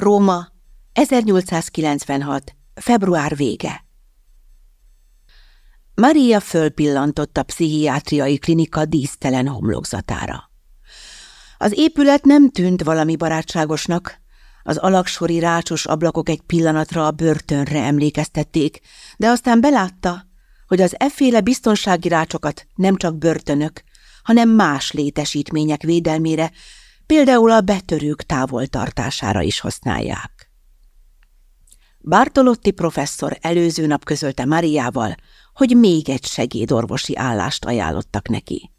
Róma, 1896. február vége. Maria fölpillantott a pszichiátriai klinika dísztelen homlokzatára. Az épület nem tűnt valami barátságosnak, az alaksori rácsos ablakok egy pillanatra a börtönre emlékeztették, de aztán belátta, hogy az efféle biztonsági rácsokat nem csak börtönök, hanem más létesítmények védelmére, például a betörők távoltartására is használják. Bartolotti professzor előző nap közölte Mariával, hogy még egy segédorvosi állást ajánlottak neki.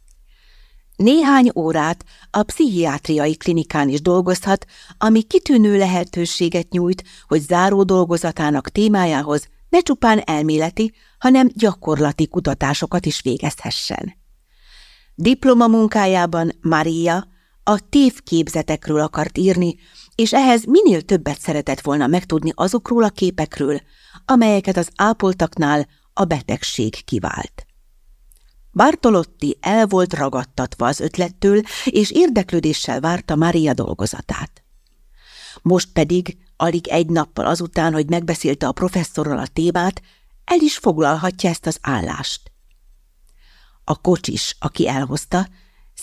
Néhány órát a pszichiátriai klinikán is dolgozhat, ami kitűnő lehetőséget nyújt, hogy záró dolgozatának témájához ne csupán elméleti, hanem gyakorlati kutatásokat is végezhessen. Diploma munkájában Maria a tévképzetekről akart írni, és ehhez minél többet szeretett volna megtudni azokról a képekről, amelyeket az ápoltaknál a betegség kivált. Bartolotti el volt ragadtatva az ötlettől, és érdeklődéssel várta Mária dolgozatát. Most pedig, alig egy nappal azután, hogy megbeszélte a professzorral a témát, el is foglalhatja ezt az állást. A kocsis, aki elhozta,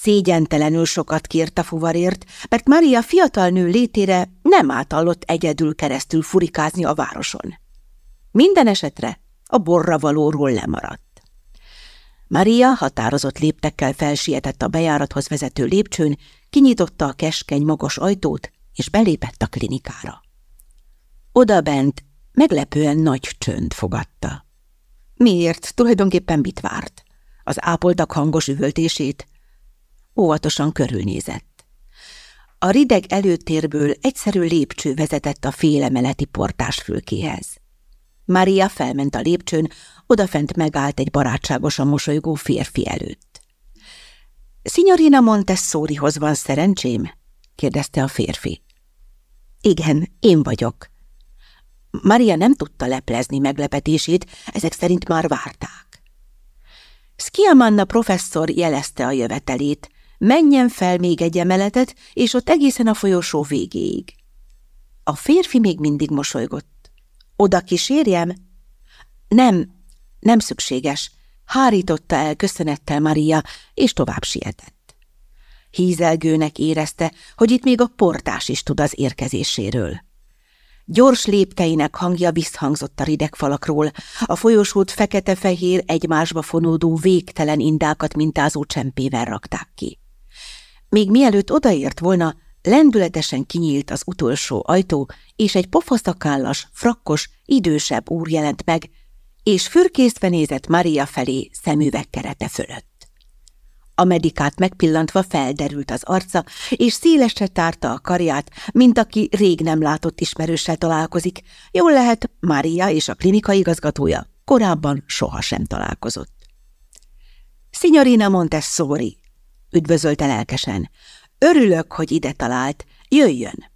szégyentelenül sokat kért a fuvarért, mert Maria fiatal nő létére nem átallott egyedül keresztül furikázni a városon. Minden esetre a borra valóról lemaradt. Maria határozott léptekkel felsietett a bejárathoz vezető lépcsőn, kinyitotta a keskeny magas ajtót, és belépett a klinikára. Oda bent meglepően nagy csönd fogadta. Miért? Tulajdonképpen mit várt? Az ápoltak hangos üvöltését? Óvatosan körülnézett. A rideg előtérből egyszerű lépcső vezetett a félemeleti portásfülkéhez. Maria felment a lépcsőn, odafent megállt egy barátságosan mosolygó férfi előtt. – Signorina Montessorihoz van szerencsém? – kérdezte a férfi. – Igen, én vagyok. Maria nem tudta leplezni meglepetését, ezek szerint már várták. Skiamanna professzor jelezte a jövetelét, menjen fel még egy emeletet, és ott egészen a folyosó végéig. A férfi még mindig mosolygott. Oda kísérjem? Nem, nem szükséges, hárította el köszönettel Maria, és tovább sietett. Hízelgőnek érezte, hogy itt még a portás is tud az érkezéséről. Gyors lépteinek hangja visszhangzott a rideg falakról, a folyosót fekete-fehér egymásba fonódó végtelen indákat mintázó csempével rakták ki. Még mielőtt odaért volna, lendületesen kinyílt az utolsó ajtó, és egy pofaszakállas, frakkos, idősebb úr jelent meg, és fürkészve nézett Maria felé szemüveg kerete fölött. A medikát megpillantva felderült az arca, és szélesre tárta a karját, mint aki rég nem látott ismerőssel találkozik. Jól lehet, Maria és a klinika igazgatója korábban sohasem találkozott. Signorina Montessori, üdvözölte lelkesen. Örülök, hogy ide talált. Jöjjön!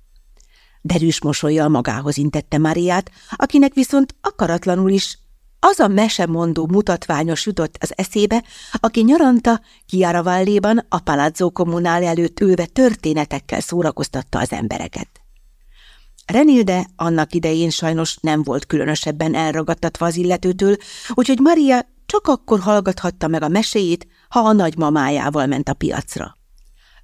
Derűs mosolyjal magához intette Mariát, akinek viszont akaratlanul is az a mesemondó mutatványos jutott az eszébe, aki nyaranta Chiaravalléban a Palazzo Comunale előtt ülve történetekkel szórakoztatta az embereket. Renilde annak idején sajnos nem volt különösebben elragadtatva az illetőtől, úgyhogy Maria csak akkor hallgathatta meg a meséjét, ha a nagymamájával ment a piacra.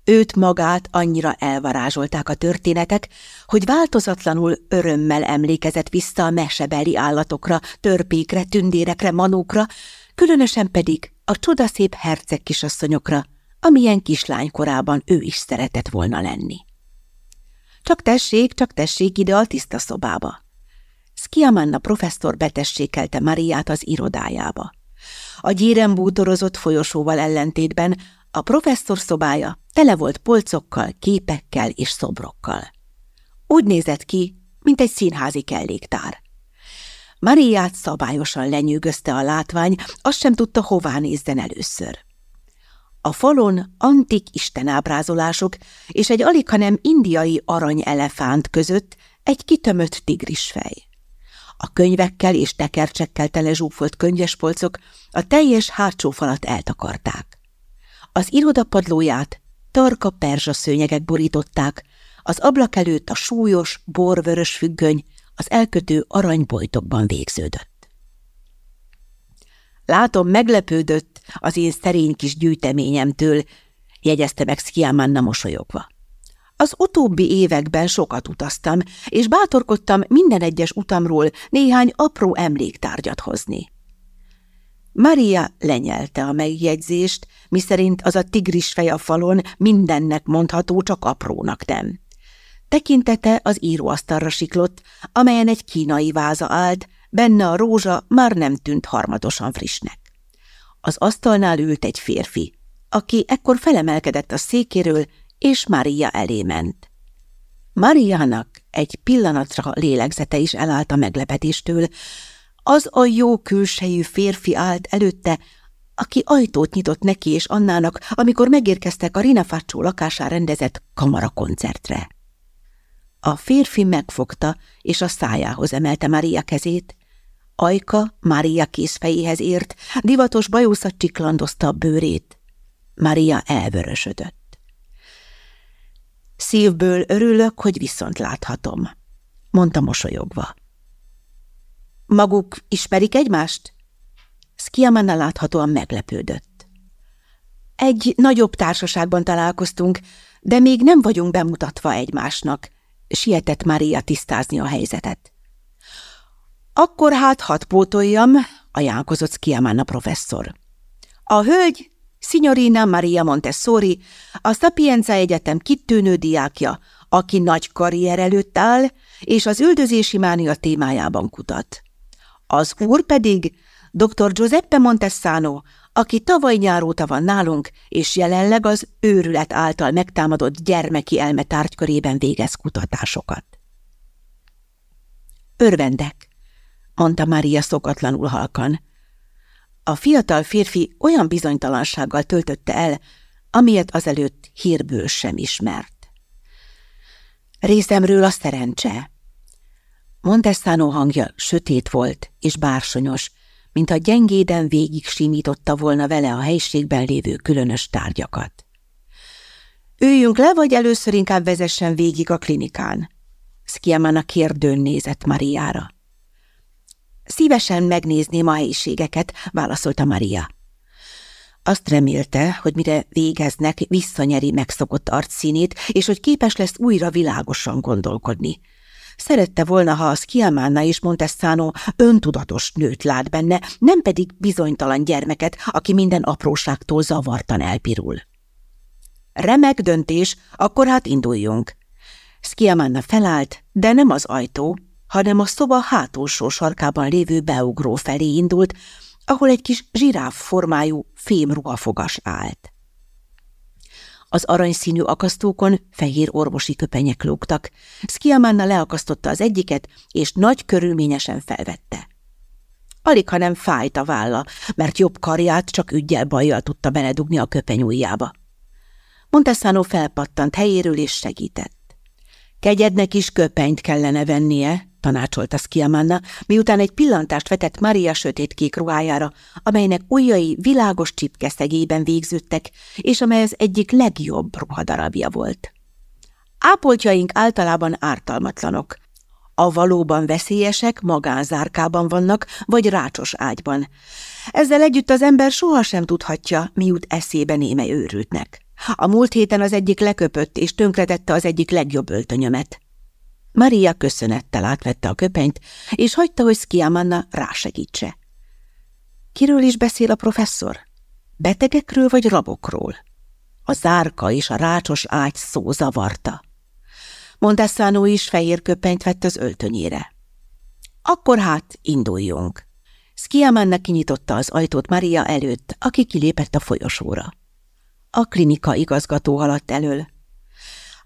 Őt magát annyira elvarázsolták a történetek, hogy változatlanul örömmel emlékezett vissza a mesebeli állatokra, törpékre, tündérekre, manókra, különösen pedig a csodaszép herceg kisasszonyokra, amilyen kislány korában ő is szeretett volna lenni. Csak tessék, csak tessék ide a tiszta szobába. Skiamanna professzor betessékelte Mariát az irodájába. A gyéren bútorozott folyosóval ellentétben a professzor szobája tele volt polcokkal, képekkel és szobrokkal. Úgy nézett ki, mint egy színházi kelléktár. Mariát szabályosan lenyűgözte a látvány, azt sem tudta, hová nézzen először. A falon antik istenábrázolások és egy alig, hanem indiai aranyelefánt között egy kitömött tigrisfej. A könyvekkel és tekercsekkel tele zsúfolt könyvespolcok a teljes hátsó falat eltakarták. Az iroda padlóját tarka perzsa szőnyegek borították, az ablak előtt a súlyos, borvörös függöny az elkötő aranybojtokban végződött. Látom, meglepődött az én szerény kis gyűjteményemtől, jegyezte meg Skiamanna mosolyogva. Az utóbbi években sokat utaztam, és bátorkodtam minden egyes utamról néhány apró emléktárgyat hozni. Maria lenyelte a megjegyzést, miszerint az a tigris fej a falon mindennek mondható, csak aprónak nem. Tekintete az íróasztalra siklott, amelyen egy kínai váza állt, benne a rózsa már nem tűnt harmadosan frissnek. Az asztalnál ült egy férfi, aki ekkor felemelkedett a székéről, és Maria elé ment. Mariának egy pillanatra lélegzete is elállt a meglepetéstől, az a jó külsejű férfi állt előtte, aki ajtót nyitott neki és Annának, amikor megérkeztek a Rinafácsó lakásán rendezett kamarakoncertre. A férfi megfogta, és a szájához emelte Mária kezét. Ajka Mária készfejéhez ért, divatos bajószat csiklandozta a bőrét. Mária elvörösödött. Szívből örülök, hogy viszont láthatom, mondta mosolyogva. Maguk ismerik egymást? Skiamanna láthatóan meglepődött. Egy nagyobb társaságban találkoztunk, de még nem vagyunk bemutatva egymásnak, sietett Maria tisztázni a helyzetet. Akkor hát hadd pótoljam, ajánlkozott Skiamanna professzor. A hölgy, Signorina Maria Montessori, a Sapienza Egyetem kitűnő diákja, aki nagy karrier előtt áll, és az üldözési mánia témájában kutat. Az úr pedig dr. Giuseppe Montessano, aki tavaly nyáróta van nálunk, és jelenleg az őrület által megtámadott gyermeki elme tárgykörében végez kutatásokat. Örvendek, mondta Mária szokatlanul halkan. A fiatal férfi olyan bizonytalansággal töltötte el, amilyet azelőtt hírből sem ismert. Részemről a szerencse, Montessano hangja sötét volt és bársonyos, mint a gyengéden végig simította volna vele a helységben lévő különös tárgyakat. Üljünk le, vagy először inkább vezessen végig a klinikán? a kérdőn nézett Mariára. Szívesen megnézném a helyiségeket, válaszolta Maria. Azt remélte, hogy mire végeznek, visszanyeri megszokott arcszínét, és hogy képes lesz újra világosan gondolkodni. Szerette volna, ha az Kiamánna és Montessano öntudatos nőt lát benne, nem pedig bizonytalan gyermeket, aki minden apróságtól zavartan elpirul. Remek döntés, akkor hát induljunk. Skiamanna felállt, de nem az ajtó, hanem a szoba hátulsó sarkában lévő beugró felé indult, ahol egy kis zsiráf formájú fémruhafogas állt. Az aranyszínű akasztókon fehér orvosi köpenyek lógtak. Skiamanna leakasztotta az egyiket, és nagy körülményesen felvette. Alig, ha nem fájt a válla, mert jobb karját csak ügyel bajjal tudta beledugni a köpeny ujjába. Montessano felpattant helyéről és segített. Kegyednek is köpenyt kellene vennie, tanácsolta Skiamanna, miután egy pillantást vetett Maria sötétkék ruhájára, amelynek ujjai világos csipkeszegében végződtek, és amely az egyik legjobb ruhadarabja volt. Ápoltjaink általában ártalmatlanok. A valóban veszélyesek magánzárkában vannak, vagy rácsos ágyban. Ezzel együtt az ember sohasem tudhatja, mi jut eszébe néme őrültnek. A múlt héten az egyik leköpött, és tönkretette az egyik legjobb öltönyömet. Maria köszönettel átvette a köpenyt, és hagyta, hogy Skiamanna rásegítse. Kiről is beszél a professzor? Betegekről vagy rabokról? A zárka és a rácsos ágy szó zavarta. Montessano is fehér köpenyt vett az öltönyére. Akkor hát induljunk. Skiamanna kinyitotta az ajtót Maria előtt, aki kilépett a folyosóra. A klinika igazgató haladt elől.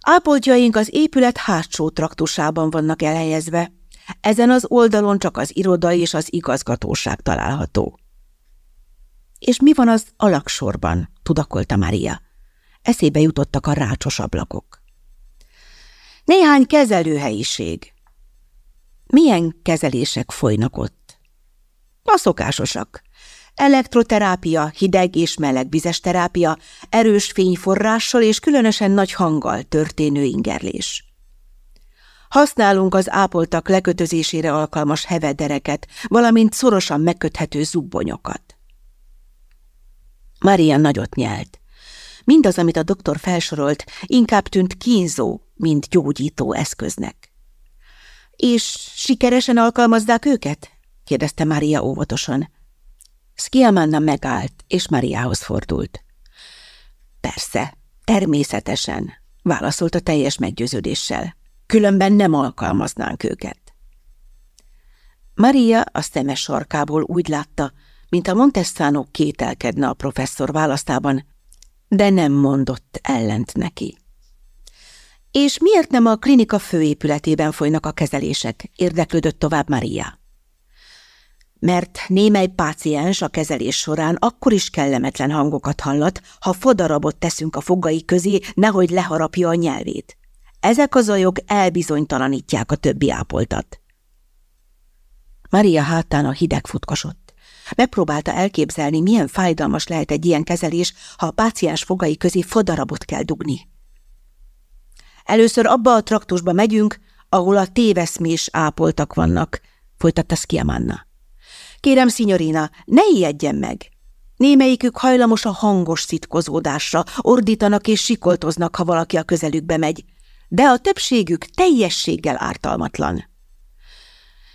Ápoltjaink az épület hátsó traktusában vannak elhelyezve. Ezen az oldalon csak az iroda és az igazgatóság található. És mi van az alaksorban? tudakolta Maria. Eszébe jutottak a rácsos ablakok. Néhány kezelőhelyiség. Milyen kezelések folynak ott? A szokásosak. Elektroterápia, hideg és meleg vizes terápia, erős fényforrással és különösen nagy hanggal történő ingerlés. Használunk az ápoltak lekötözésére alkalmas hevedereket, valamint szorosan megköthető zubbonyokat. Maria nagyot nyelt. Mindaz, amit a doktor felsorolt, inkább tűnt kínzó, mint gyógyító eszköznek. És sikeresen alkalmazzák őket? kérdezte Maria óvatosan. Skiamanna megállt, és Mariához fordult. Persze, természetesen, válaszolta teljes meggyőződéssel. Különben nem alkalmaznánk őket. Maria a szemes sarkából úgy látta, mint a Montessano kételkedne a professzor választában, de nem mondott ellent neki. És miért nem a klinika főépületében folynak a kezelések? érdeklődött tovább Maria. Mert némely páciens a kezelés során akkor is kellemetlen hangokat hallat, ha fodarabot teszünk a fogai közé, nehogy leharapja a nyelvét. Ezek a zajok elbizonytalanítják a többi ápoltat. Maria hátán a hideg futkosott. Megpróbálta elképzelni, milyen fájdalmas lehet egy ilyen kezelés, ha a páciens fogai közé fodarabot kell dugni. Először abba a traktusba megyünk, ahol a téveszmés ápoltak vannak, folytatta Skiamanna. Kérem, szinyorina, ne ijedjen meg! Némelyikük hajlamos a hangos szitkozódásra, ordítanak és sikoltoznak, ha valaki a közelükbe megy, de a többségük teljességgel ártalmatlan.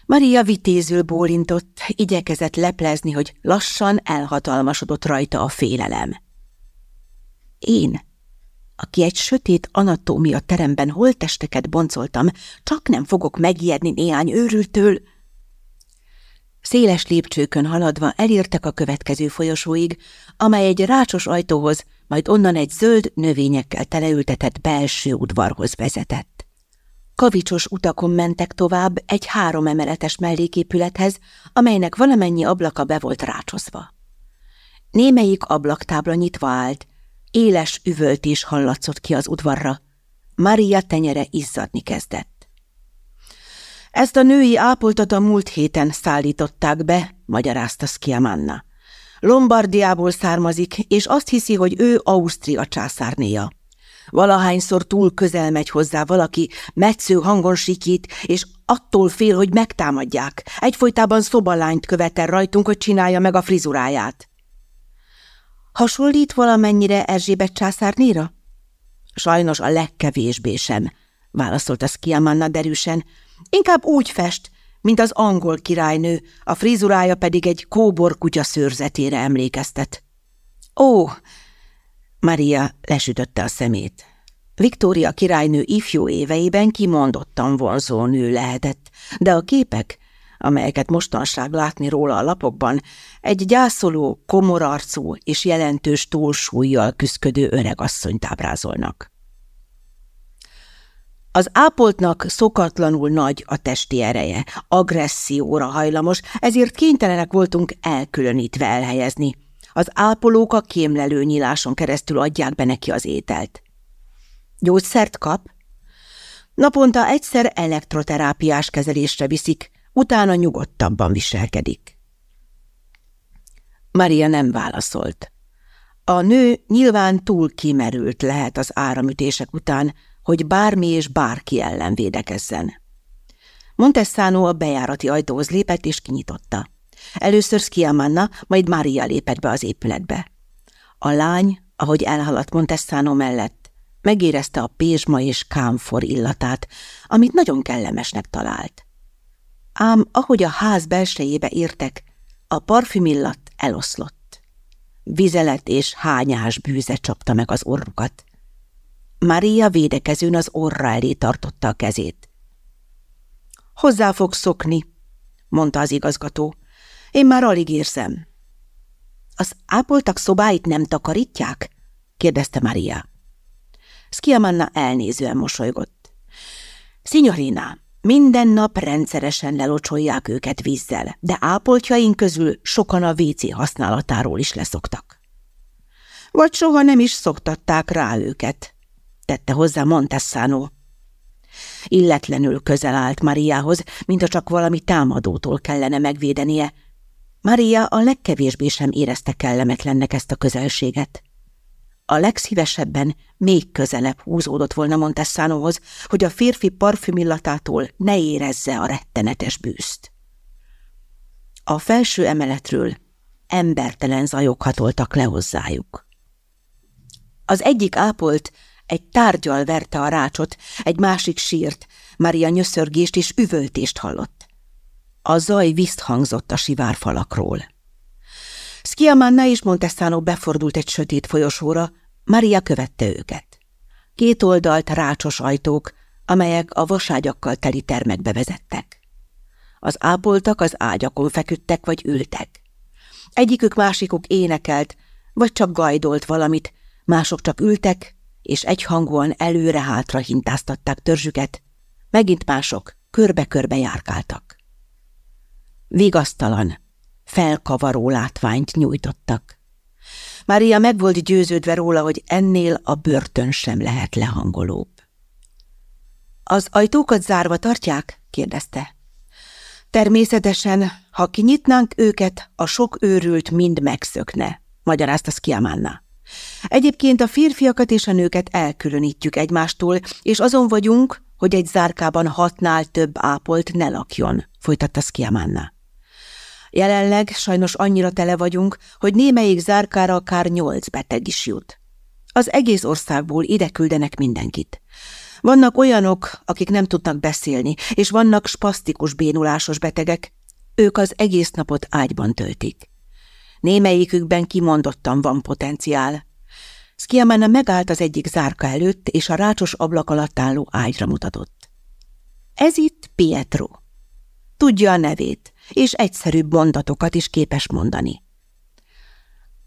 Maria vitézül bólintott, igyekezett leplezni, hogy lassan elhatalmasodott rajta a félelem. Én, aki egy sötét anatómia teremben holtesteket boncoltam, csak nem fogok megijedni néhány őrültől. Széles lépcsőkön haladva elértek a következő folyosóig, amely egy rácsos ajtóhoz, majd onnan egy zöld növényekkel teleültetett belső udvarhoz vezetett. Kavicsos utakon mentek tovább egy három emeletes melléképülethez, amelynek valamennyi ablaka be volt rácsozva. Némelyik ablaktábla nyitva állt, éles üvöltés hallatszott ki az udvarra. Maria tenyere izzadni kezdett. Ezt a női ápoltat a múlt héten szállították be, magyarázta Skiamanna. Lombardiából származik, és azt hiszi, hogy ő Ausztria császárnéja. Valahányszor túl közel megy hozzá valaki, metsző hangon sikít, és attól fél, hogy megtámadják. Egyfolytában szobalányt követel rajtunk, hogy csinálja meg a frizuráját. Hasonlít valamennyire Erzsébet császárnéra? Sajnos a legkevésbé sem, válaszolta Skiamanna derűsen. Inkább úgy fest, mint az angol királynő, a frizurája pedig egy kóbor kutya szőrzetére emlékeztet. Ó, Maria lesütötte a szemét. Viktória királynő ifjú éveiben kimondottan vonzó nő lehetett, de a képek, amelyeket mostanság látni róla a lapokban, egy gyászoló, komorarcú és jelentős túlsúlyjal küszködő öregasszonyt ábrázolnak. Az ápoltnak szokatlanul nagy a testi ereje, agresszióra hajlamos, ezért kénytelenek voltunk elkülönítve elhelyezni. Az ápolók a kémlelő nyíláson keresztül adják be neki az ételt. Gyógyszert kap? Naponta egyszer elektroterápiás kezelésre viszik, utána nyugodtabban viselkedik. Maria nem válaszolt. A nő nyilván túl kimerült lehet az áramütések után, hogy bármi és bárki ellen védekezzen. Montessano a bejárati ajtóhoz lépett és kinyitotta. Először Skiamanna, majd Maria lépett be az épületbe. A lány, ahogy elhaladt Montessano mellett, megérezte a pézsma és kámfor illatát, amit nagyon kellemesnek talált. Ám ahogy a ház belsejébe értek, a parfümillat eloszlott. Vizelet és hányás bűze csapta meg az orrukat. Maria védekezőn az orra elé tartotta a kezét. Hozzá fog szokni, mondta az igazgató. Én már alig érzem. Az ápoltak szobáit nem takarítják? kérdezte Maria. Skiamanna elnézően mosolygott. Signorina, minden nap rendszeresen lelocsolják őket vízzel, de ápoltjaink közül sokan a WC használatáról is leszoktak. Vagy soha nem is szoktatták rá őket, tette hozzá Montessano. Illetlenül közel állt Mariához, mint csak valami támadótól kellene megvédenie, Maria a legkevésbé sem érezte kellemetlennek ezt a közelséget. A legszívesebben még közelebb húzódott volna Montessanohoz, hogy a férfi parfümillatától ne érezze a rettenetes bűzt. A felső emeletről embertelen zajok hatoltak le hozzájuk. Az egyik ápolt egy tárgyal verte a rácsot, egy másik sírt, Maria nyöszörgést és üvöltést hallott. A zaj visszhangzott a sivárfalakról. Skiamanna és Montessano befordult egy sötét folyosóra, Maria követte őket. Két oldalt rácsos ajtók, amelyek a vaságyakkal teli termekbe vezettek. Az ápoltak az ágyakon feküdtek vagy ültek. Egyikük másikuk énekelt, vagy csak gajdolt valamit, mások csak ültek, és egyhangúan előre-hátra hintáztatták törzsüket, megint mások körbe-körbe járkáltak. Vigasztalan, felkavaró látványt nyújtottak. Mária meg volt győződve róla, hogy ennél a börtön sem lehet lehangolóbb. Az ajtókat zárva tartják? kérdezte. Természetesen, ha kinyitnánk őket, a sok őrült mind megszökne, magyarázta Skiamanna. Egyébként a férfiakat és a nőket elkülönítjük egymástól, és azon vagyunk, hogy egy zárkában hatnál több ápolt ne lakjon, folytatta Skiamanna. Jelenleg sajnos annyira tele vagyunk, hogy némelyik zárkára akár nyolc beteg is jut. Az egész országból ide küldenek mindenkit. Vannak olyanok, akik nem tudnak beszélni, és vannak spasztikus bénulásos betegek, ők az egész napot ágyban töltik. Némelyikükben kimondottan van potenciál. Skiamana megállt az egyik zárka előtt, és a rácsos ablak alatt álló ágyra mutatott. Ez itt Pietro. Tudja a nevét, és egyszerűbb mondatokat is képes mondani.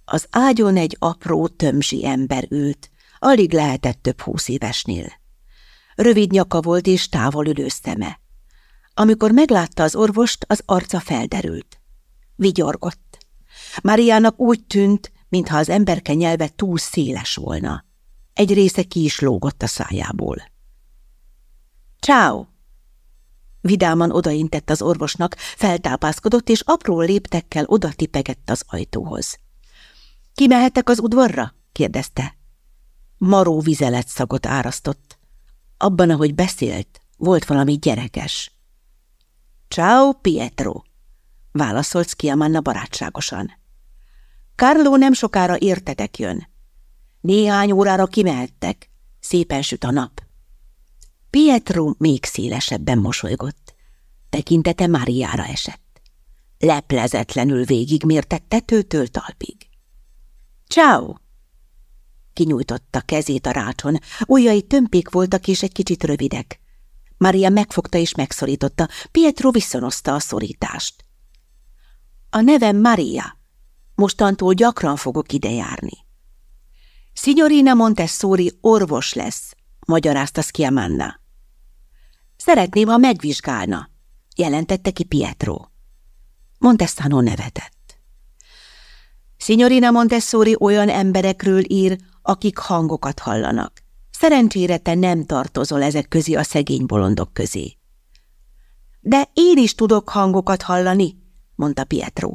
Az ágyon egy apró, tömzsi ember ült, alig lehetett több húsz évesnél. Rövid nyaka volt és távol ülő szeme. Amikor meglátta az orvost, az arca felderült. Vigyorgott. Mariának úgy tűnt, mintha az emberke nyelve túl széles volna. Egy része ki is lógott a szájából. Ciao! Vidáman odaintett az orvosnak, feltápászkodott, és apró léptekkel oda tipegett az ajtóhoz. – Kimehetek az udvarra? – kérdezte. Maró vizelet szagot árasztott. Abban, ahogy beszélt, volt valami gyerekes. – Ciao, Pietro! – válaszolt Skiamanna barátságosan. – Carlo nem sokára értetek jön. Néhány órára kimehettek. Szépen süt a nap. Pietro még szélesebben mosolygott. Tekintete Máriára esett. Leplezetlenül végigmértett tetőtől talpig. Ciao! Kinyújtotta kezét a rácson, ujjai tömpék voltak és egy kicsit rövidek. Maria megfogta és megszorította, Pietro visszonozta a szorítást. A nevem Maria. Mostantól gyakran fogok ide járni. Signorina Montessori orvos lesz, magyarázta Schiamanna. Szeretném, ha megvizsgálna, jelentette ki Pietro. Montessano nevetett. Signorina Montessori olyan emberekről ír, akik hangokat hallanak. Szerencsére te nem tartozol ezek közé a szegény bolondok közé. De én is tudok hangokat hallani, mondta Pietro.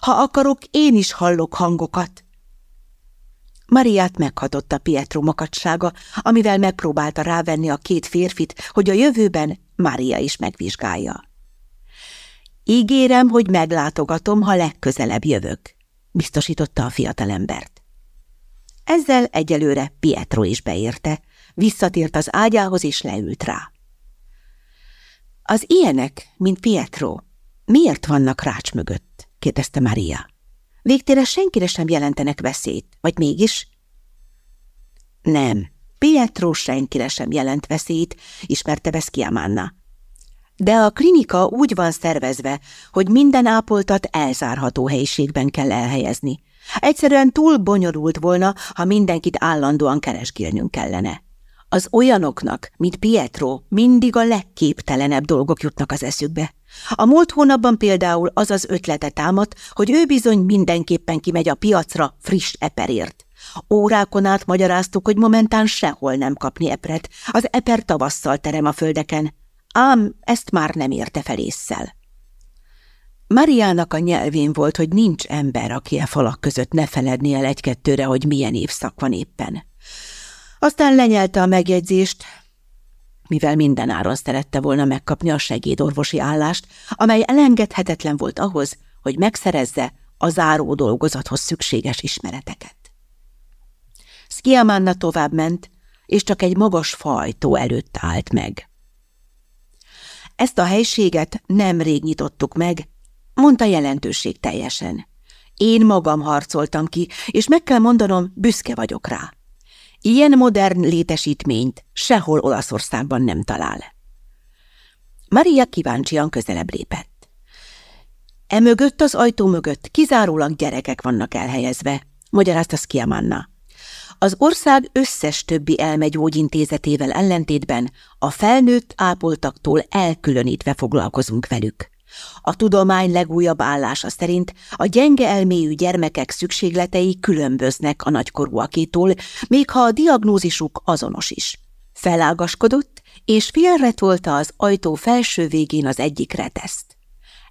Ha akarok, én is hallok hangokat. Mariát meghatotta Pietro makacsága, amivel megpróbálta rávenni a két férfit, hogy a jövőben Mária is megvizsgálja. Ígérem, hogy meglátogatom, ha legközelebb jövök, biztosította a fiatalembert. Ezzel egyelőre Pietro is beérte, visszatért az ágyához és leült rá. Az ilyenek, mint Pietro, miért vannak rács mögött? Kérdezte Maria. Végtére senkire sem jelentenek veszélyt, vagy mégis? Nem, Pietro senkire sem jelent veszélyt, ismerte Beszkiamanna. De a klinika úgy van szervezve, hogy minden ápoltat elzárható helyiségben kell elhelyezni. Egyszerűen túl bonyolult volna, ha mindenkit állandóan keresgélnünk kellene. Az olyanoknak, mint Pietro, mindig a legképtelenebb dolgok jutnak az eszükbe. A múlt hónapban például az az ötlete támadt, hogy ő bizony mindenképpen kimegy a piacra friss eperért. Órákon át magyaráztuk, hogy momentán sehol nem kapni epret, az eper tavasszal terem a földeken, ám ezt már nem érte fel észszel. Mariának a nyelvén volt, hogy nincs ember, aki e falak között ne feledni el egy-kettőre, hogy milyen évszak van éppen. Aztán lenyelte a megjegyzést, mivel minden áron szerette volna megkapni a segédorvosi állást, amely elengedhetetlen volt ahhoz, hogy megszerezze a záró dolgozathoz szükséges ismereteket. Skiamanna tovább ment, és csak egy magas fajtó előtt állt meg. Ezt a helységet nem rég nyitottuk meg, mondta jelentőség teljesen. Én magam harcoltam ki, és meg kell mondanom, büszke vagyok rá. Ilyen modern létesítményt sehol Olaszországban nem talál. Maria kíváncsian közelebb lépett. Emögött az ajtó mögött kizárólag gyerekek vannak elhelyezve, magyarázta Skiamanna. Az ország összes többi elmegyógyintézetével ellentétben a felnőtt ápoltaktól elkülönítve foglalkozunk velük. A tudomány legújabb állása szerint a gyenge elmélyű gyermekek szükségletei különböznek a nagykorúakétól, még ha a diagnózisuk azonos is. Felágaskodott, és félretolta az ajtó felső végén az egyik reteszt.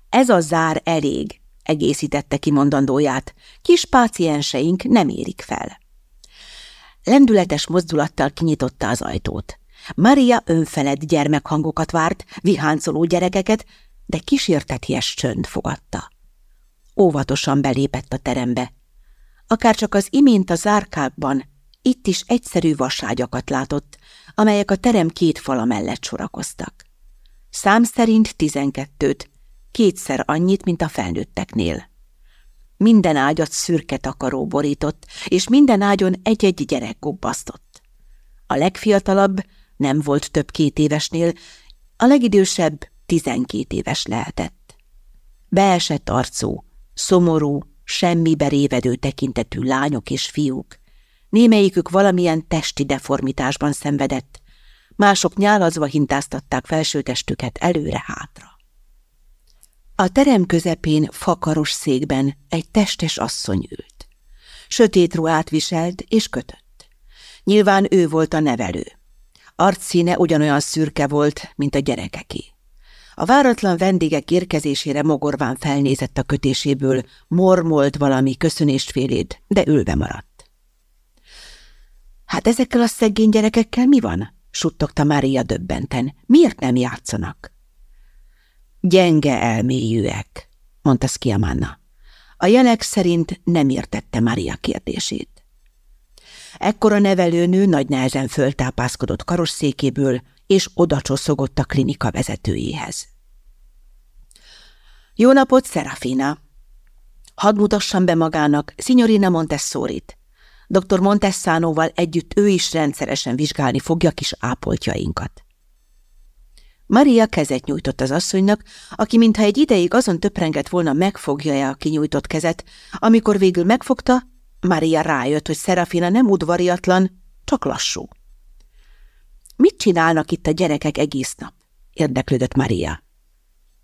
Ez a zár elég, egészítette ki mondandóját, kis pácienseink nem érik fel. Lendületes mozdulattal kinyitotta az ajtót. Maria önfelett gyermekhangokat várt, viháncoló gyerekeket, de kísérteties csönd fogadta. Óvatosan belépett a terembe. Akár csak az imént a zárkákban, itt is egyszerű vaságyakat látott, amelyek a terem két fala mellett sorakoztak. Szám szerint tizenkettőt, kétszer annyit, mint a felnőtteknél. Minden ágyat szürke takaró borított, és minden ágyon egy-egy gyerek gubbasztott. A legfiatalabb nem volt több két évesnél, a legidősebb tizenkét éves lehetett. Beesett arcú, szomorú, semmibe révedő tekintetű lányok és fiúk. Némelyikük valamilyen testi deformitásban szenvedett, mások nyálazva hintáztatták felsőtestüket előre-hátra. A terem közepén fakaros székben egy testes asszony ült. Sötét ruhát viselt és kötött. Nyilván ő volt a nevelő. Arcszíne ugyanolyan szürke volt, mint a gyerekeké. A váratlan vendégek érkezésére mogorván felnézett a kötéséből, mormolt valami köszönésfélét, de ülve maradt. Hát ezekkel a szegény gyerekekkel mi van? suttogta Mária döbbenten. Miért nem játszanak? Gyenge elmélyűek, mondta Skiamanna. A jelek szerint nem értette Mária kérdését. Ekkor a nevelőnő nagy nehezen föltápászkodott karosszékéből, és odacsoszogott a klinika vezetőjéhez. Jó napot, Serafina! Hadd mutassam be magának Signorina Montessorit. Dr. Montessánóval együtt ő is rendszeresen vizsgálni fogja kis ápoltjainkat. Maria kezet nyújtott az asszonynak, aki mintha egy ideig azon töprengett volna megfogja-e a kinyújtott kezet, amikor végül megfogta, Maria rájött, hogy Serafina nem udvariatlan, csak lassú. Mit csinálnak itt a gyerekek egész nap? érdeklődött Maria.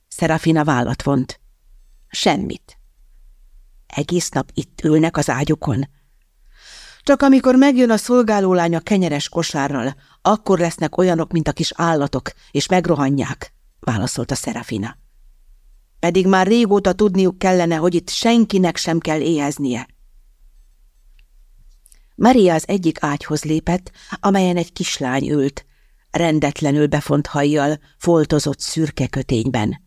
Serafina vállat vont. Semmit. Egész nap itt ülnek az ágyukon. Csak amikor megjön a szolgálólány a kenyeres kosárral, akkor lesznek olyanok, mint a kis állatok, és megrohanják, válaszolta Serafina. Pedig már régóta tudniuk kellene, hogy itt senkinek sem kell éheznie. Maria az egyik ágyhoz lépett, amelyen egy kislány ült, rendetlenül befont hajjal, foltozott szürke kötényben.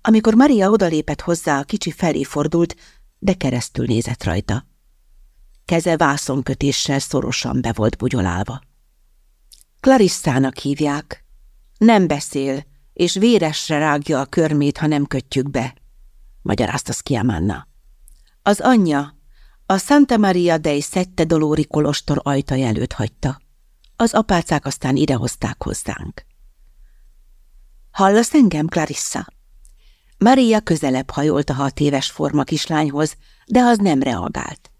Amikor Maria odalépett hozzá, a kicsi felé fordult, de keresztül nézett rajta. Keze vászonkötéssel szorosan be volt bugyolálva. Clarissának hívják. Nem beszél, és véresre rágja a körmét, ha nem kötjük be, magyarázta Schiamanna. Az anyja a Santa Maria dei Sette Dolori kolostor ajtaj előtt hagyta. Az apácák aztán idehozták hozzánk. Hallasz engem, Clarissa? Maria közelebb hajolt a hat éves forma kislányhoz, de az nem reagált.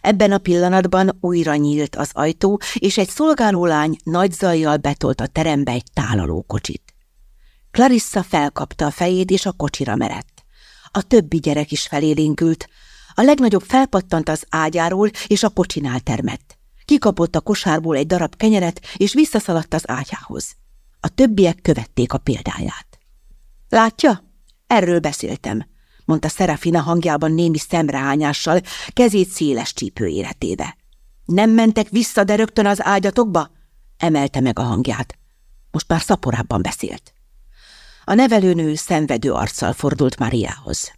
Ebben a pillanatban újra nyílt az ajtó, és egy szolgálólány nagy zajjal betolt a terembe egy tálalókocsit. Clarissa felkapta a fejét, és a kocsira merett. A többi gyerek is felélénkült. A legnagyobb felpattant az ágyáról, és a kocsinál termett. Kikapott a kosárból egy darab kenyeret, és visszaszaladt az ágyához. A többiek követték a példáját. Látja? Erről beszéltem, mondta Szerafina hangjában némi szemrehányással, kezét széles csípőjére téve. Nem mentek vissza, de rögtön az ágyatokba? Emelte meg a hangját. Most már szaporábban beszélt. A nevelőnő szenvedő arccal fordult Mariához.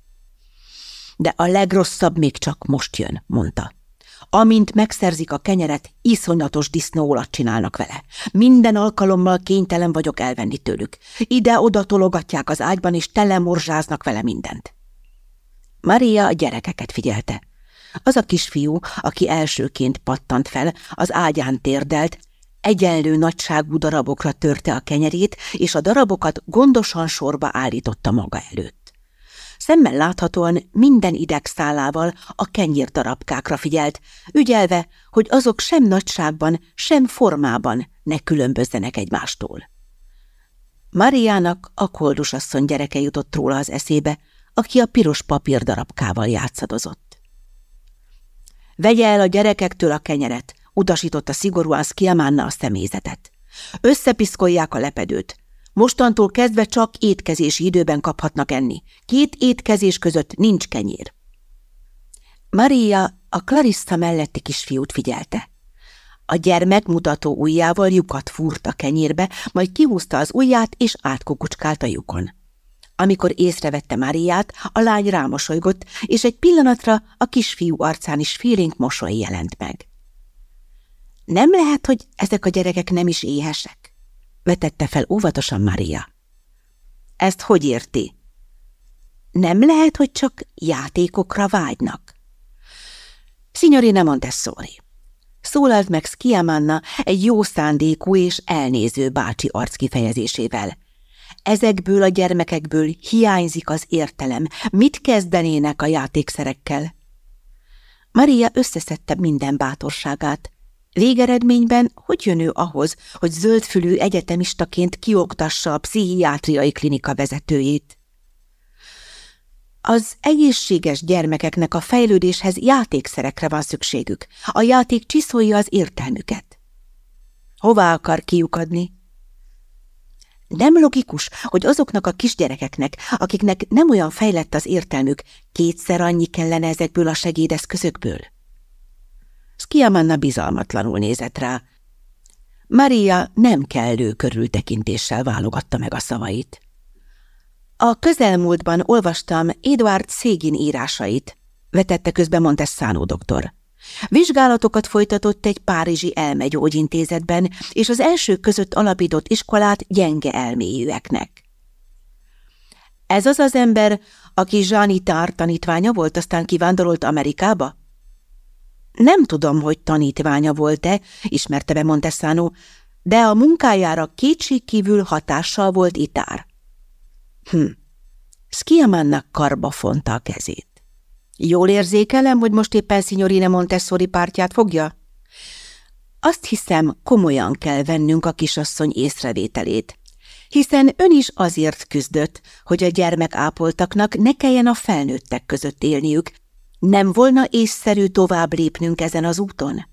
De a legrosszabb még csak most jön, mondta. Amint megszerzik a kenyeret, iszonyatos disznóolat csinálnak vele. Minden alkalommal kénytelen vagyok elvenni tőlük. Ide-oda tologatják az ágyban, és telemorzsáznak vele mindent. Maria a gyerekeket figyelte. Az a kisfiú, aki elsőként pattant fel, az ágyán térdelt, egyenlő nagyságú darabokra törte a kenyerét, és a darabokat gondosan sorba állította maga előtt. Szemmel láthatóan minden idegszálával a kenyér darabkákra figyelt, ügyelve, hogy azok sem nagyságban, sem formában ne különbözzenek egymástól. Mariának a koldusasszony gyereke jutott róla az eszébe, aki a piros papír darabkával játszadozott. Vegye el a gyerekektől a kenyeret, utasította szigorúan Skiamánna a személyzetet. Összepiszkolják a lepedőt, Mostantól kezdve csak étkezési időben kaphatnak enni. Két étkezés között nincs kenyér. Maria a Clarissa melletti kisfiút figyelte. A gyermek mutató ujjával lyukat fúrt a kenyérbe, majd kihúzta az ujját és átkukucskált a lyukon. Amikor észrevette Máriát, a lány rámosolygott, és egy pillanatra a kisfiú arcán is félénk mosoly jelent meg. Nem lehet, hogy ezek a gyerekek nem is éhesek? Vetette fel óvatosan Maria. Ezt hogy érti? Nem lehet, hogy csak játékokra vágynak. Signorina Montessori. Szólalt meg Skiamanna egy jó szándékú és elnéző bácsi arc kifejezésével. Ezekből a gyermekekből hiányzik az értelem. Mit kezdenének a játékszerekkel? Maria összeszedte minden bátorságát. Végeredményben hogy jön ő ahhoz, hogy zöldfülű egyetemistaként kioktassa a pszichiátriai klinika vezetőjét? Az egészséges gyermekeknek a fejlődéshez játékszerekre van szükségük. A játék csiszolja az értelmüket. Hová akar kiukadni? Nem logikus, hogy azoknak a kisgyerekeknek, akiknek nem olyan fejlett az értelmük, kétszer annyi kellene ezekből a segédeszközökből. Skiamanna bizalmatlanul nézett rá. Maria nem kellő körültekintéssel válogatta meg a szavait. A közelmúltban olvastam Eduard Szégin írásait, vetette közbe Montessano doktor. Vizsgálatokat folytatott egy párizsi elmegyógyintézetben, és az elsők között alapított iskolát gyenge elmélyűeknek. Ez az az ember, aki Zsáni Tár tanítványa volt, aztán kivándorolt Amerikába? Nem tudom, hogy tanítványa volt-e, ismerte be Montessano, de a munkájára kétségkívül hatással volt Itár. Hm. Skiamannak karba fonta a kezét. Jól érzékelem, hogy most éppen Signorina Montessori pártját fogja? Azt hiszem, komolyan kell vennünk a kisasszony észrevételét, hiszen ön is azért küzdött, hogy a gyermekápoltaknak ne kelljen a felnőttek között élniük, nem volna észszerű tovább lépnünk ezen az úton?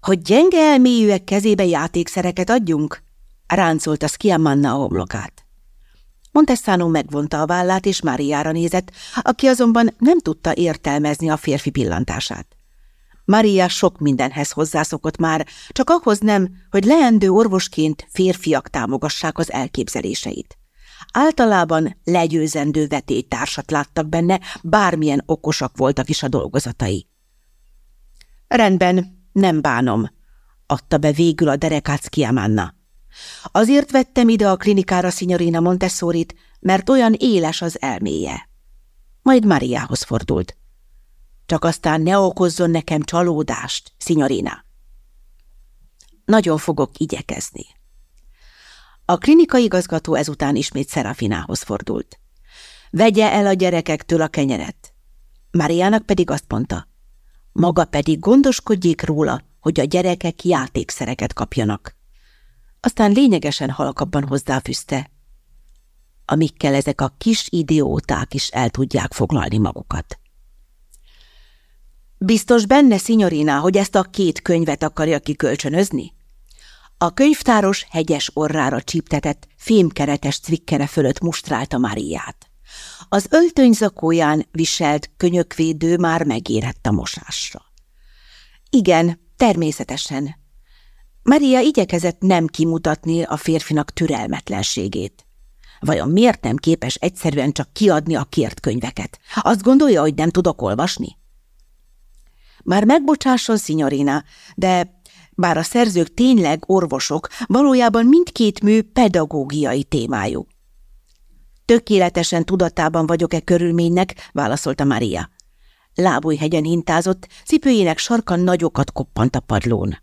Hogy gyenge elmélyűek kezébe játékszereket adjunk? Ráncolt a Skiamanna a homlokát. Montessano megvonta a vállát, és Máriára nézett, aki azonban nem tudta értelmezni a férfi pillantását. Maria sok mindenhez hozzászokott már, csak ahhoz nem, hogy leendő orvosként férfiak támogassák az elképzeléseit. Általában legyőzendő vetélytársat láttak benne, bármilyen okosak voltak is a dolgozatai. Rendben, nem bánom, adta be végül a derekác kiamanna. Azért vettem ide a klinikára Signorina Montessorit, mert olyan éles az elméje. Majd Mariához fordult. Csak aztán ne okozzon nekem csalódást, Signorina. Nagyon fogok igyekezni. A klinika igazgató ezután ismét Szerafinához fordult. Vegye el a gyerekektől a kenyeret. Mariának pedig azt mondta, maga pedig gondoskodjék róla, hogy a gyerekek játékszereket kapjanak. Aztán lényegesen halkabban hozzáfűzte, amikkel ezek a kis idióták is el tudják foglalni magukat. Biztos benne, szinyorina, hogy ezt a két könyvet akarja kikölcsönözni? A könyvtáros hegyes orrára csíptetett, fémkeretes cvikkere fölött mustrálta Máriát. Az öltönyzakóján viselt könyökvédő már megérett a mosásra. Igen, természetesen. Maria igyekezett nem kimutatni a férfinak türelmetlenségét. Vajon miért nem képes egyszerűen csak kiadni a kért könyveket? Azt gondolja, hogy nem tudok olvasni? Már megbocsásson, szinyorina, de bár a szerzők tényleg orvosok, valójában mindkét mű pedagógiai témájú. Tökéletesen tudatában vagyok-e körülménynek, válaszolta Maria. Lábújhegyen hintázott, cipőjének sarkan nagyokat koppant a padlón.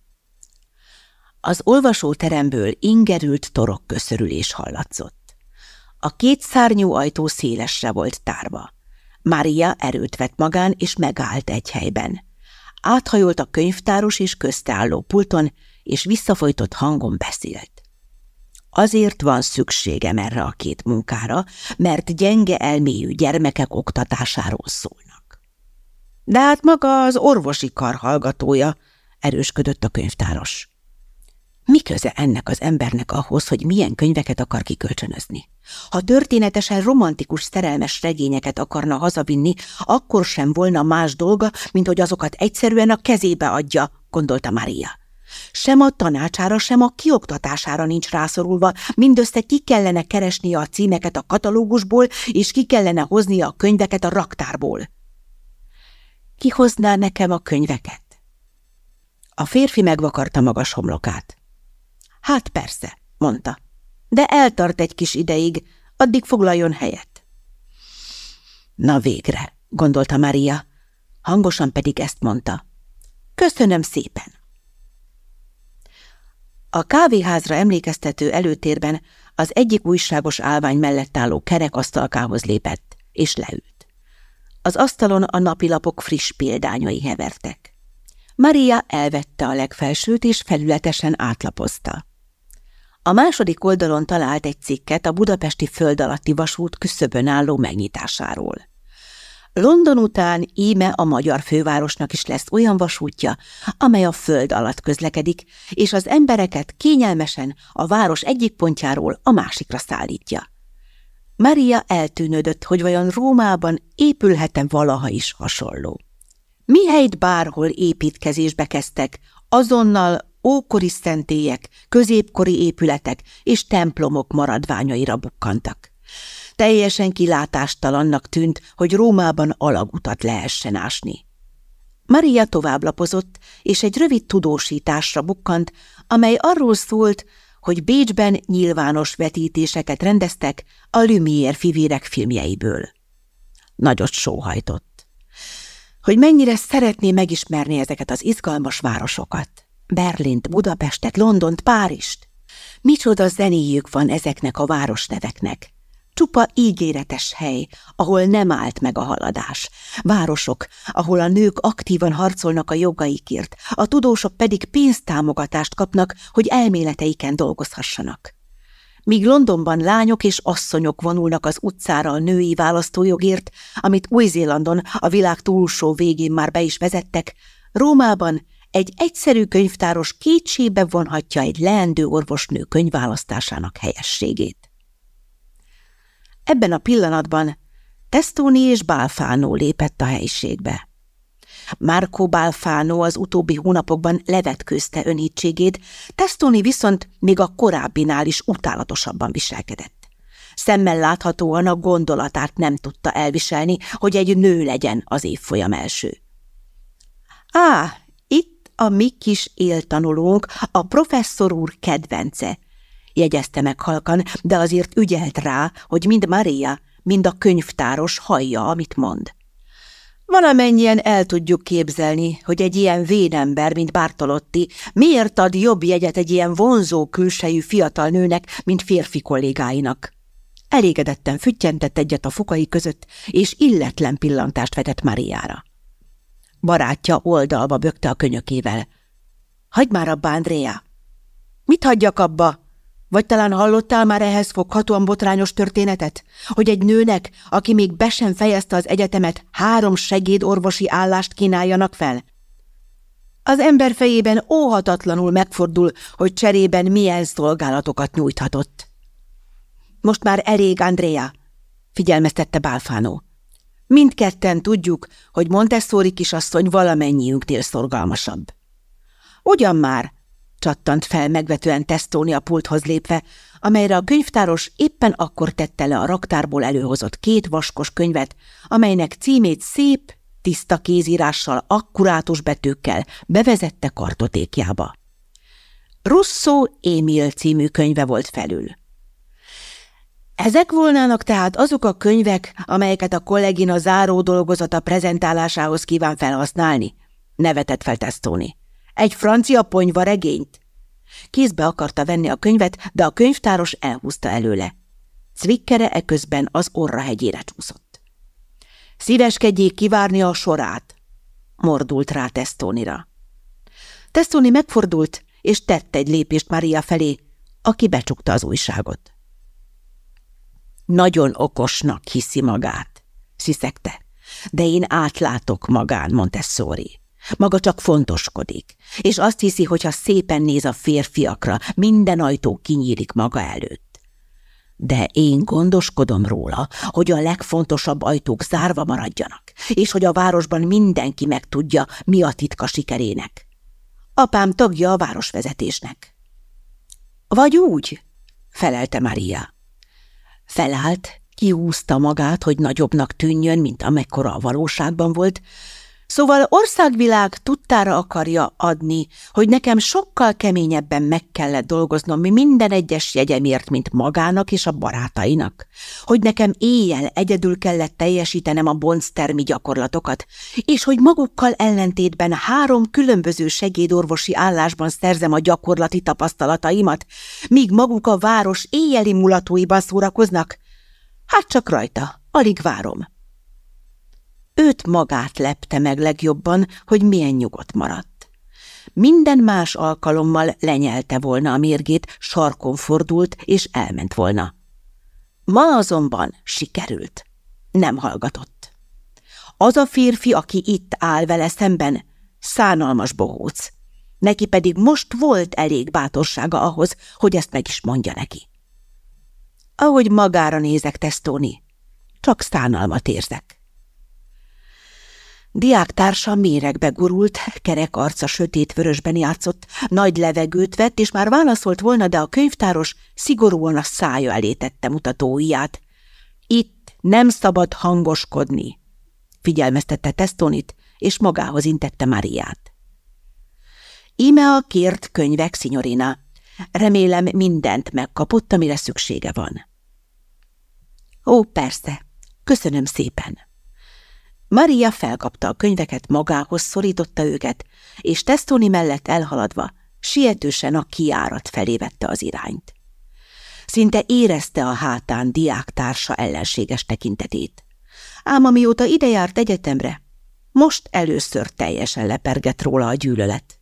Az olvasóteremből ingerült torok köszörülés hallatszott. A két szárnyú ajtó szélesre volt tárva. Mária erőt vett magán, és megállt egy helyben. Áthajolt a könyvtáros és közteálló pulton, és visszafolytott hangon beszélt. Azért van szükségem erre a két munkára, mert gyenge elmélyű gyermekek oktatásáról szólnak. De hát maga az orvosi kar hallgatója, erősködött a könyvtáros. Mi köze ennek az embernek ahhoz, hogy milyen könyveket akar kikölcsönözni? Ha történetesen romantikus szerelmes regényeket akarna hazavinni, akkor sem volna más dolga, mint hogy azokat egyszerűen a kezébe adja, gondolta Maria. Sem a tanácsára, sem a kioktatására nincs rászorulva, mindössze ki kellene keresnie a címeket a katalógusból, és ki kellene hoznia a könyveket a raktárból. Ki hozná nekem a könyveket? A férfi megvakarta magas homlokát. Hát persze, mondta, de eltart egy kis ideig, addig foglaljon helyet. Na végre, gondolta Maria, hangosan pedig ezt mondta. Köszönöm szépen. A kávéházra emlékeztető előtérben az egyik újságos állvány mellett álló kerekasztalkához lépett, és leült. Az asztalon a napilapok friss példányai hevertek. Maria elvette a legfelsőt, és felületesen átlapozta. A második oldalon talált egy cikket a budapesti föld alatti vasút küszöbön álló megnyitásáról. London után íme a magyar fővárosnak is lesz olyan vasútja, amely a föld alatt közlekedik, és az embereket kényelmesen a város egyik pontjáról a másikra szállítja. Maria eltűnődött, hogy vajon Rómában épülhet-e valaha is hasonló. Mihelyt bárhol építkezésbe kezdtek, azonnal ókori szentélyek, középkori épületek és templomok maradványaira bukkantak. Teljesen kilátástalannak tűnt, hogy Rómában alagutat lehessen ásni. Maria továbblapozott, és egy rövid tudósításra bukkant, amely arról szólt, hogy Bécsben nyilvános vetítéseket rendeztek a Lumière fivérek filmjeiből. Nagyot sóhajtott. Hogy mennyire szeretné megismerni ezeket az izgalmas városokat. Berlint, Budapestet, Londont, Párizst. Micsoda zenéjük van ezeknek a városneveknek. Csupa ígéretes hely, ahol nem állt meg a haladás. Városok, ahol a nők aktívan harcolnak a jogaikért, a tudósok pedig pénztámogatást kapnak, hogy elméleteiken dolgozhassanak. Míg Londonban lányok és asszonyok vonulnak az utcára a női választójogért, amit Új-Zélandon a világ túlsó végén már be is vezettek, Rómában egy egyszerű könyvtáros kétségbe vonhatja egy leendő orvosnő könyvválasztásának helyességét. Ebben a pillanatban Testoni és Bálfánó lépett a helyiségbe. Marco Bálfánó az utóbbi hónapokban levetkőzte önítségét, Testoni viszont még a korábbinál is utálatosabban viselkedett. Szemmel láthatóan a gondolatát nem tudta elviselni, hogy egy nő legyen az évfolyam első. Á, a mi kis éltanulónk, a professzor úr kedvence, jegyezte meg halkan, de azért ügyelt rá, hogy mind Maria, mind a könyvtáros hallja, amit mond. Valamennyien el tudjuk képzelni, hogy egy ilyen védember, mint Bartolotti, miért ad jobb jegyet egy ilyen vonzó külsejű fiatal nőnek, mint férfi kollégáinak. Elégedetten füttyentett egyet a fokai között, és illetlen pillantást vetett Mariára. Barátja oldalba bökte a könyökével. – Hagyd már abba, Andrea! – Mit hagyjak abba? Vagy talán hallottál már ehhez foghatóan botrányos történetet? Hogy egy nőnek, aki még be sem fejezte az egyetemet, három segédorvosi állást kínáljanak fel? Az ember fejében óhatatlanul megfordul, hogy cserében milyen szolgálatokat nyújthatott. Most már elég, Andrea, figyelmeztette Bálfánó. Mindketten tudjuk, hogy Montessori kisasszony valamennyiünknél szorgalmasabb. Ugyan már, csattant fel megvetően Testóni a pulthoz lépve, amelyre a könyvtáros éppen akkor tette le a raktárból előhozott két vaskos könyvet, amelynek címét szép, tiszta kézírással, akkurátus betűkkel bevezette kartotékjába. Russo Émil című könyve volt felül. Ezek volnának tehát azok a könyvek, amelyeket a kollégina záró dolgozata prezentálásához kíván felhasználni? Nevetett fel Testóni. Egy francia ponyva regényt? Kézbe akarta venni a könyvet, de a könyvtáros elhúzta előle. Cvikkere eközben az orra hegyére csúszott. Szíveskedjék kivárni a sorát, mordult rá Testónira. Testóni megfordult, és tett egy lépést Maria felé, aki becsukta az újságot. Nagyon okosnak hiszi magát, sziszegte, de én átlátok magán, Montessori. Maga csak fontoskodik, és azt hiszi, hogy ha szépen néz a férfiakra, minden ajtó kinyílik maga előtt. De én gondoskodom róla, hogy a legfontosabb ajtók zárva maradjanak, és hogy a városban mindenki megtudja, mi a titka sikerének. Apám tagja a városvezetésnek. Vagy úgy, felelte Maria. Felállt, kihúzta magát, hogy nagyobbnak tűnjön, mint amekkora a valóságban volt, Szóval országvilág tudtára akarja adni, hogy nekem sokkal keményebben meg kellett dolgoznom mi minden egyes jegyemért, mint magának és a barátainak. Hogy nekem éjjel egyedül kellett teljesítenem a bonztermi gyakorlatokat, és hogy magukkal ellentétben három különböző segédorvosi állásban szerzem a gyakorlati tapasztalataimat, míg maguk a város éjjeli mulatóiban szórakoznak. Hát csak rajta, alig várom. Őt magát lepte meg legjobban, hogy milyen nyugodt maradt. Minden más alkalommal lenyelte volna a mérgét, sarkon fordult és elment volna. Ma azonban sikerült. Nem hallgatott. Az a férfi, aki itt áll vele szemben, szánalmas bohóc. Neki pedig most volt elég bátorsága ahhoz, hogy ezt meg is mondja neki. Ahogy magára nézek, Tesztóni, csak szánalmat érzek. Diáktársa méregbe gurult, kerek arca sötét-vörösben játszott, nagy levegőt vett, és már válaszolt volna, de a könyvtáros szigorúan a szája elé tette mutatóiját. Itt nem szabad hangoskodni, figyelmeztette Testonit, és magához intette Mariát. Íme a kért könyvek, szinyorina. Remélem mindent megkapott, amire szüksége van. Ó, persze, köszönöm szépen. Maria felkapta a könyveket, magához szorította őket, és Testoni mellett elhaladva sietősen a kiárat felé vette az irányt. Szinte érezte a hátán diáktársa ellenséges tekintetét. Ám amióta ide járt egyetemre, most először teljesen lepergett róla a gyűlölet.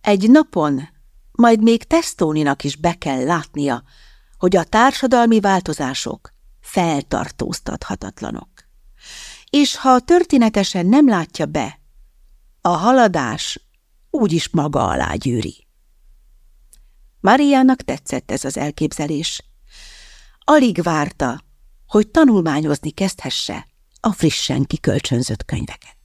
Egy napon majd még Testóninak is be kell látnia, hogy a társadalmi változások feltartóztathatatlanok és ha történetesen nem látja be, a haladás úgyis maga alá gyűri. Mariának tetszett ez az elképzelés. Alig várta, hogy tanulmányozni kezdhesse a frissen kikölcsönzött könyveket.